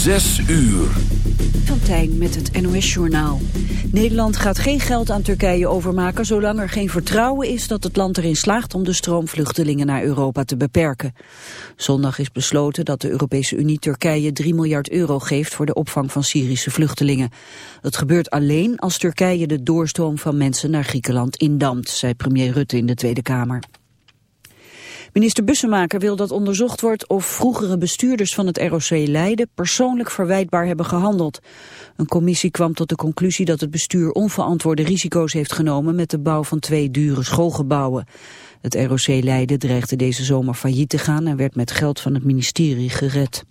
Zes uur. Van met het NOS-journaal. Nederland gaat geen geld aan Turkije overmaken... zolang er geen vertrouwen is dat het land erin slaagt... om de stroomvluchtelingen naar Europa te beperken. Zondag is besloten dat de Europese Unie Turkije 3 miljard euro geeft... voor de opvang van Syrische vluchtelingen. Dat gebeurt alleen als Turkije de doorstroom van mensen naar Griekenland indampt... zei premier Rutte in de Tweede Kamer. Minister Bussemaker wil dat onderzocht wordt of vroegere bestuurders van het ROC Leiden persoonlijk verwijtbaar hebben gehandeld. Een commissie kwam tot de conclusie dat het bestuur onverantwoorde risico's heeft genomen met de bouw van twee dure schoolgebouwen. Het ROC Leiden dreigde deze zomer failliet te gaan en werd met geld van het ministerie gered.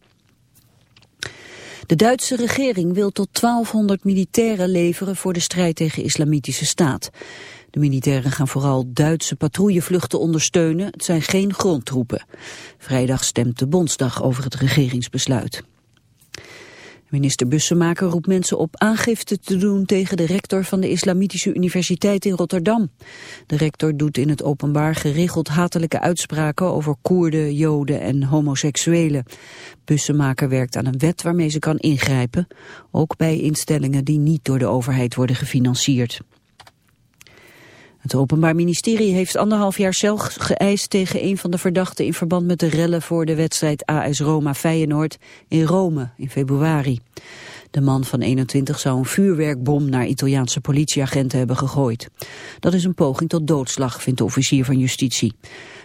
De Duitse regering wil tot 1200 militairen leveren voor de strijd tegen islamitische staat. De militairen gaan vooral Duitse patrouillevluchten ondersteunen. Het zijn geen grondtroepen. Vrijdag stemt de Bondsdag over het regeringsbesluit. Minister Bussemaker roept mensen op aangifte te doen tegen de rector van de Islamitische Universiteit in Rotterdam. De rector doet in het openbaar geregeld hatelijke uitspraken over Koerden, Joden en homoseksuelen. Bussemaker werkt aan een wet waarmee ze kan ingrijpen, ook bij instellingen die niet door de overheid worden gefinancierd. Het Openbaar Ministerie heeft anderhalf jaar cel geëist tegen een van de verdachten in verband met de rellen voor de wedstrijd AS Roma Feyenoord in Rome in februari. De man van 21 zou een vuurwerkbom naar Italiaanse politieagenten hebben gegooid. Dat is een poging tot doodslag, vindt de officier van justitie.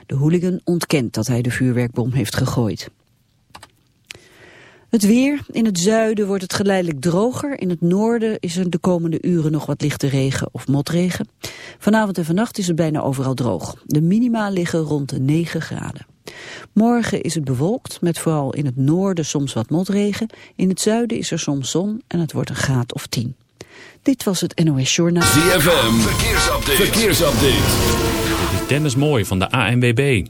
De hooligan ontkent dat hij de vuurwerkbom heeft gegooid. Het weer. In het zuiden wordt het geleidelijk droger. In het noorden is er de komende uren nog wat lichte regen of motregen. Vanavond en vannacht is het bijna overal droog. De minima liggen rond de 9 graden. Morgen is het bewolkt, met vooral in het noorden soms wat motregen. In het zuiden is er soms zon en het wordt een graad of 10. Dit was het NOS Journaal. ZFM, verkeersupdate. verkeersupdate. Dit is Dennis Mooi van de ANWB.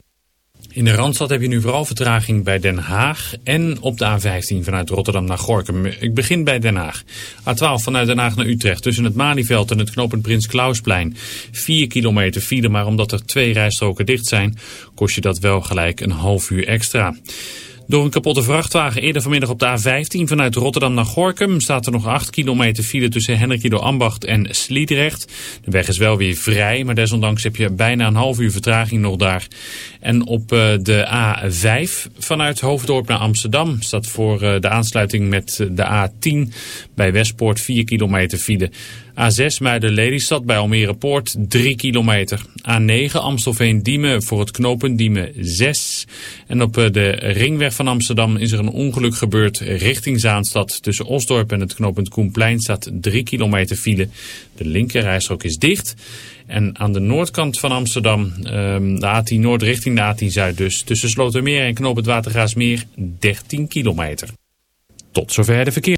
In de Randstad heb je nu vooral vertraging bij Den Haag en op de A15 vanuit Rotterdam naar Gorkum. Ik begin bij Den Haag. A12 vanuit Den Haag naar Utrecht tussen het Malieveld en het knooppunt Prins Klausplein. 4 kilometer file, maar omdat er twee rijstroken dicht zijn, kost je dat wel gelijk een half uur extra. Door een kapotte vrachtwagen eerder vanmiddag op de A15 vanuit Rotterdam naar Gorkum staat er nog 8 kilometer file tussen Henrikido Ambacht en Sliedrecht. De weg is wel weer vrij, maar desondanks heb je bijna een half uur vertraging nog daar. En op eh, de A5 vanuit Hoofddorp naar Amsterdam staat voor eh, de aansluiting met de A10 bij Westpoort 4 kilometer file. A6 Muiden-Lelystad bij Almere Poort 3 kilometer. A9 Amstelveen-Diemen voor het knooppunt Diemen 6. En op eh, de ringweg van Amsterdam is er een ongeluk gebeurd richting Zaanstad. Tussen Osdorp en het knooppunt Koenplein staat 3 kilometer file. De linkerrijstrook is dicht. En aan de noordkant van Amsterdam, ehm, de A10 Noord richting de A10 Zuid dus. Tussen Slotermeer en knooppunt Watergraasmeer 13 kilometer. Tot zover de verkeer.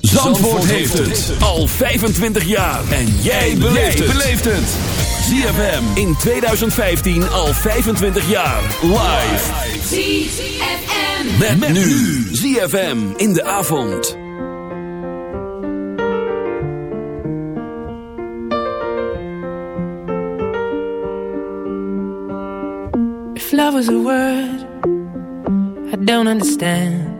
Zandvoort heeft het al 25 jaar. En jij beleeft het. ZFM in 2015 al 25 jaar. Live. ZFM. Met, met nu. ZFM in de avond. If love was a word I don't understand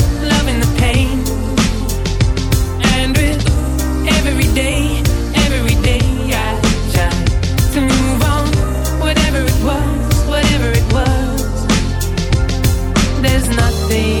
nothing.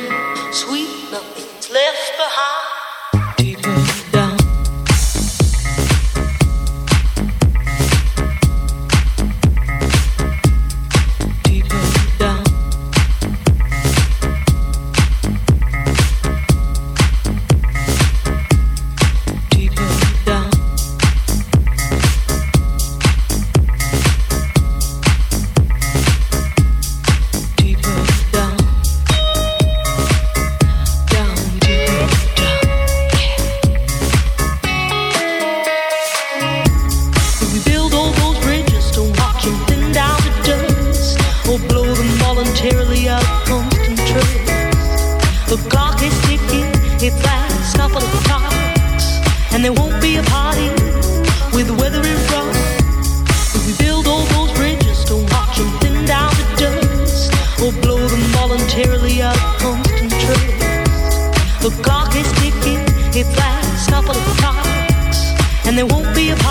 and there won't be a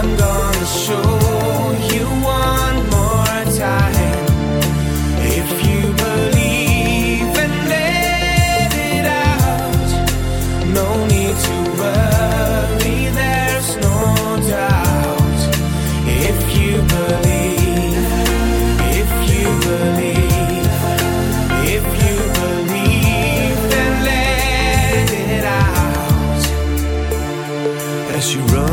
sand on the show.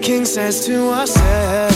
king says to ourselves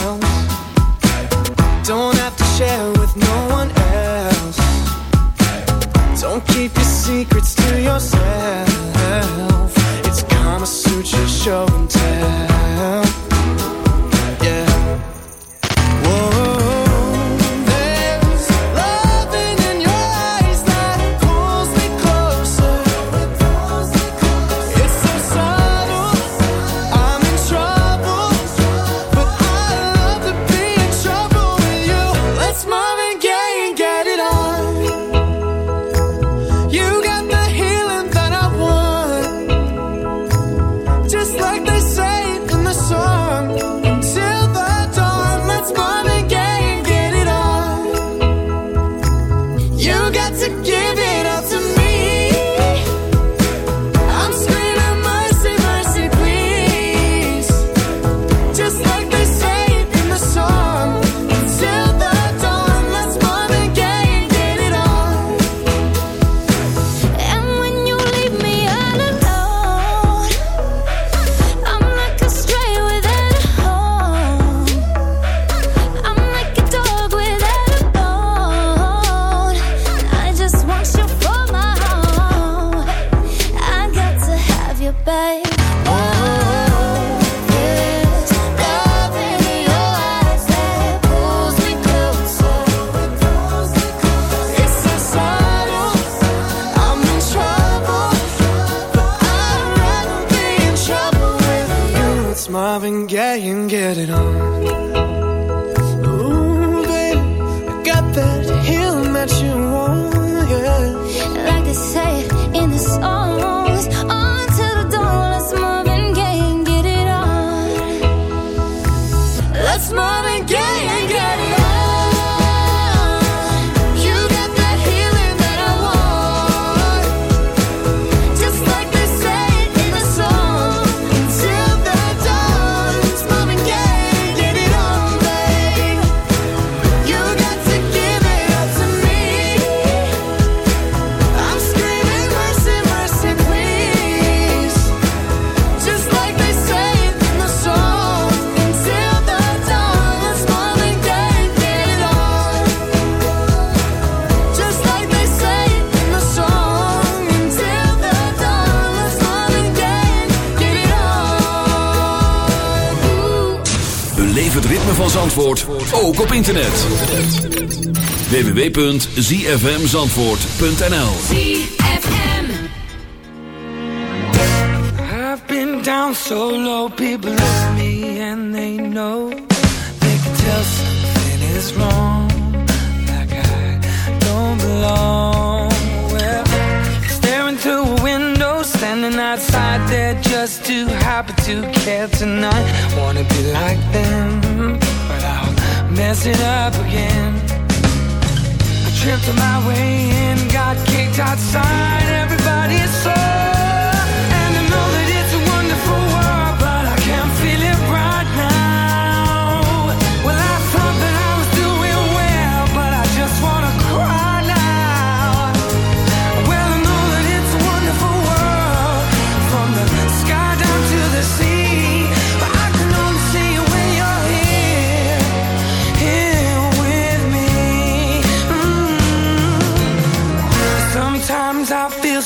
Zandvoort ook op internet. www.zfmzandvoort.nl ZFM I've been down so low, people look at me and they know. They can tell something is wrong Like I don't belong. Well, staring through a window, standing outside there just too happy to care tonight. Wanna be like them but I'll mess it up again. I tripped on my way in, got kicked outside, Everybody's saw.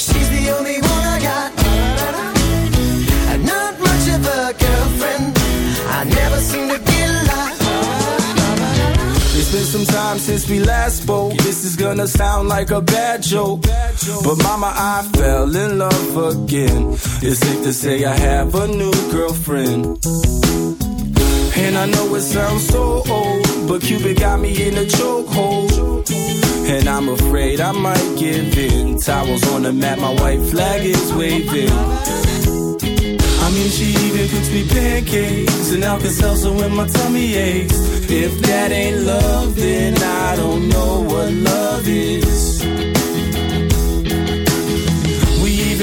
She's the only one I got. Uh, Not much of a girlfriend. I never seem to get lost. It's been some time since we last spoke. This is gonna sound like a bad joke. But mama, I fell in love again. It's safe to say I have a new girlfriend. And I know it sounds so old, but Cupid got me in a chokehold. And I'm afraid I might give in. Towels on the mat, my white flag is waving. I mean, she even cooks me pancakes and Alka-Seltzer when my tummy aches. If that ain't love, then I don't know what love is.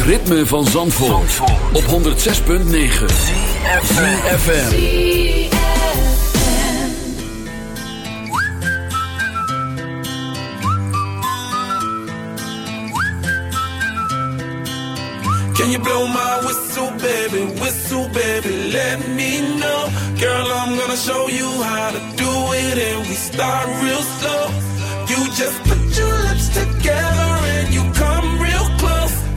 Het ritme van Zandvoort, op 106.9 FM. Can you blow my whistle, baby? Whistle, baby, let me know. Girl, I'm gonna show you how to do it, and we start real slow. You just put your lips together and you come.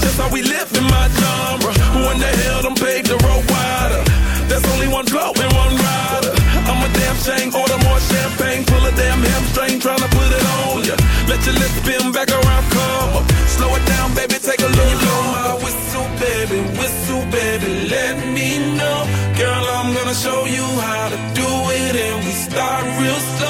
Just how we live in my genre. Who in the hell done paved the road wider? There's only one Flo and one Rida. I'm a damn shame, order more champagne, pull a damn hamstring, tryna put it on ya. Let your lips spin back around, come up. Slow it down, baby, take a look. Blow my whistle, baby, whistle, baby, let me know. Girl, I'm gonna show you how to do it, and we start real slow.